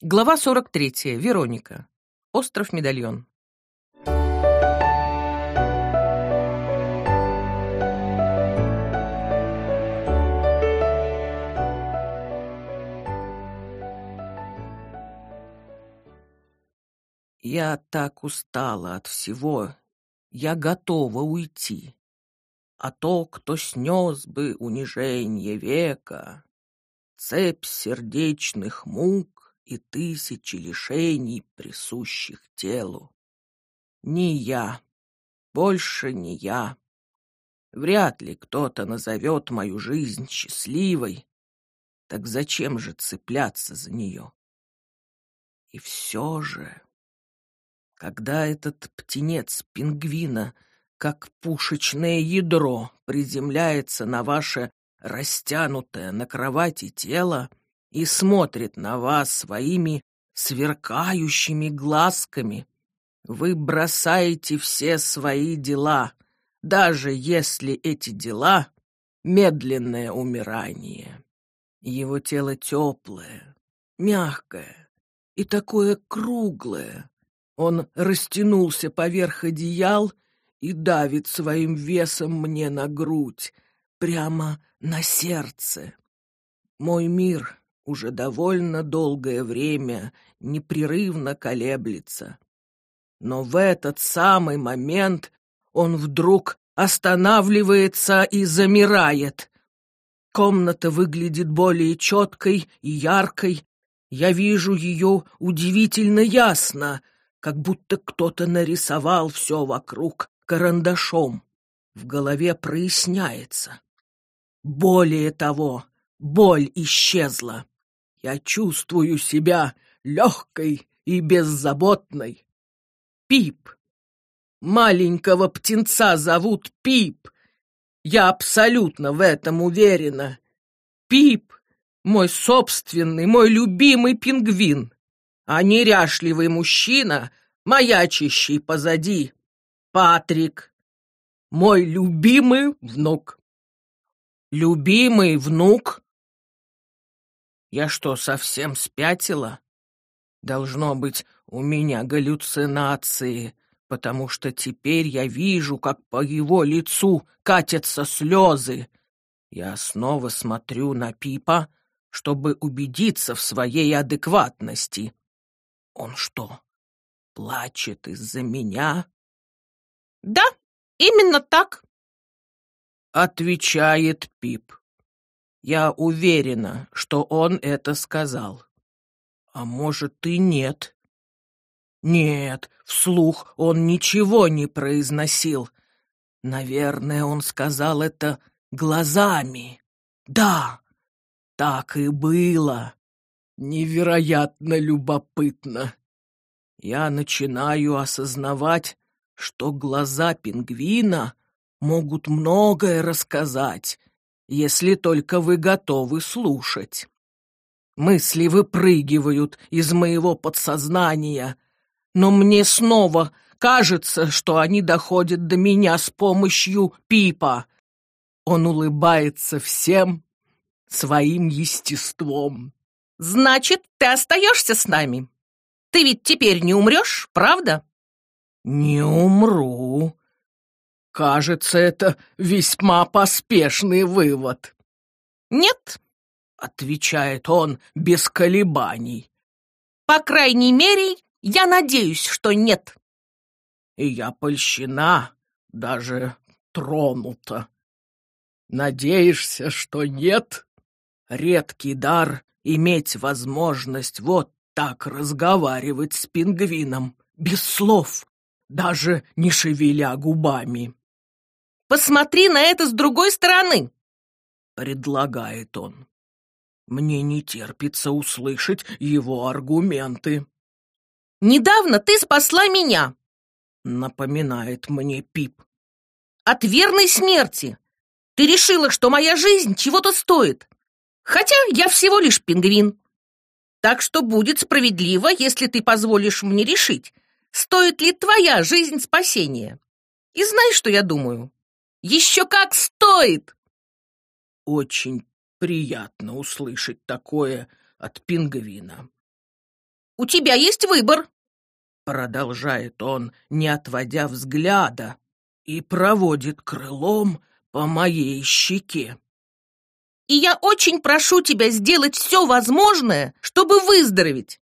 Глава 43. Вероника. Остров Медальон. Я так устала от всего, я готова уйти. А то, кто снес бы унижение века, цепь сердечных мук и тысячи лишений, присущих телу. Не я, больше не я. Вряд ли кто-то назовет мою жизнь счастливой, так зачем же цепляться за нее? И все же... Когда этот птенец пингвина, как пушечное ядро, приземляется на ваше растянутое на кровати тело и смотрит на вас своими сверкающими глазками, вы бросаете все свои дела, даже если эти дела — медленное умирание. Его тело теплое, мягкое и такое круглое, он растянулся поверх одеял и давит своим весом мне на грудь, прямо на сердце. Мой мир уже довольно долгое время непрерывно колеблется. Но в этот самый момент он вдруг останавливается и замирает. Комната выглядит более четкой и яркой. Я вижу ее удивительно ясно — как будто кто-то нарисовал все вокруг карандашом. В голове проясняется. Более того, боль исчезла. Я чувствую себя легкой и беззаботной. Пип. Маленького птенца зовут Пип. Я абсолютно в этом уверена. Пип — мой собственный, мой любимый пингвин а неряшливый мужчина, маячащий позади. Патрик, мой любимый внук. Любимый внук? Я что, совсем спятила? Должно быть, у меня галлюцинации, потому что теперь я вижу, как по его лицу катятся слезы. Я снова смотрю на Пипа, чтобы убедиться в своей адекватности. Он что, плачет из-за меня? Да, именно так. Отвечает Пип. Я уверена, что он это сказал. А может и нет. Нет, вслух он ничего не произносил. Наверное, он сказал это глазами. Да, так и было. Невероятно любопытно. Я начинаю осознавать, что глаза пингвина могут многое рассказать, если только вы готовы слушать. Мысли выпрыгивают из моего подсознания, но мне снова кажется, что они доходят до меня с помощью Пипа. Он улыбается всем своим естеством. Значит, ты остаешься с нами? Ты ведь теперь не умрешь, правда? Не умру. Кажется, это весьма поспешный вывод. Нет, отвечает он без колебаний. По крайней мере, я надеюсь, что нет. И я польщена, даже тронута. Надеешься, что нет? Редкий дар иметь возможность вот так разговаривать с пингвином, без слов, даже не шевеля губами. «Посмотри на это с другой стороны!» — предлагает он. Мне не терпится услышать его аргументы. «Недавно ты спасла меня!» — напоминает мне Пип. «От верной смерти! Ты решила, что моя жизнь чего-то стоит. Хотя я всего лишь пингвин. Так что будет справедливо, если ты позволишь мне решить, стоит ли твоя жизнь спасения. И знаешь, что я думаю? Еще как стоит! Очень приятно услышать такое от пингвина. у тебя есть выбор. Продолжает он, не отводя взгляда, и проводит крылом по моей щеке. И я очень прошу тебя сделать все возможное, чтобы выздороветь.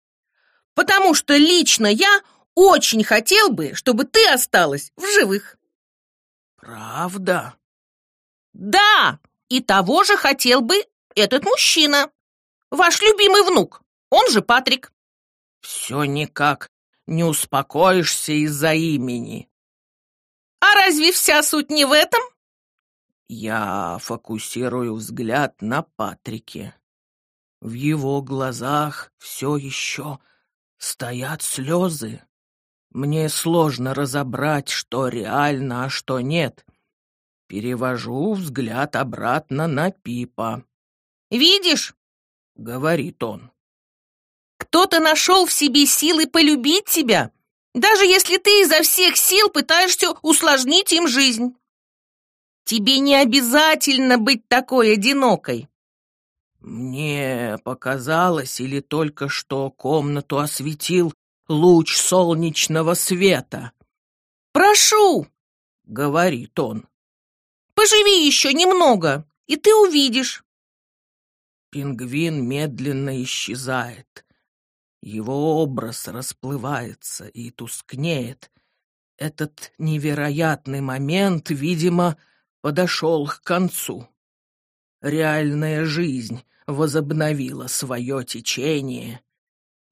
Потому что лично я очень хотел бы, чтобы ты осталась в живых. Правда? Да, и того же хотел бы этот мужчина. Ваш любимый внук, он же Патрик. Все никак не успокоишься из-за имени. А разве вся суть не в этом? Я фокусирую взгляд на Патрике. В его глазах все еще стоят слезы. Мне сложно разобрать, что реально, а что нет. Перевожу взгляд обратно на Пипа. «Видишь?» — говорит он. «Кто-то нашел в себе силы полюбить тебя, даже если ты изо всех сил пытаешься усложнить им жизнь. Тебе не обязательно быть такой одинокой». Мне показалось, или только что комнату осветил луч солнечного света. «Прошу!» — говорит он. «Поживи еще немного, и ты увидишь». Пингвин медленно исчезает. Его образ расплывается и тускнеет. Этот невероятный момент, видимо, подошел к концу. Реальная жизнь возобновила свое течение,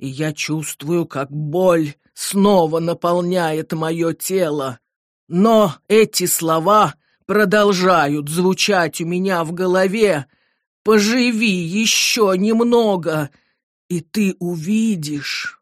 и я чувствую, как боль снова наполняет мое тело. Но эти слова продолжают звучать у меня в голове. «Поживи еще немного, и ты увидишь».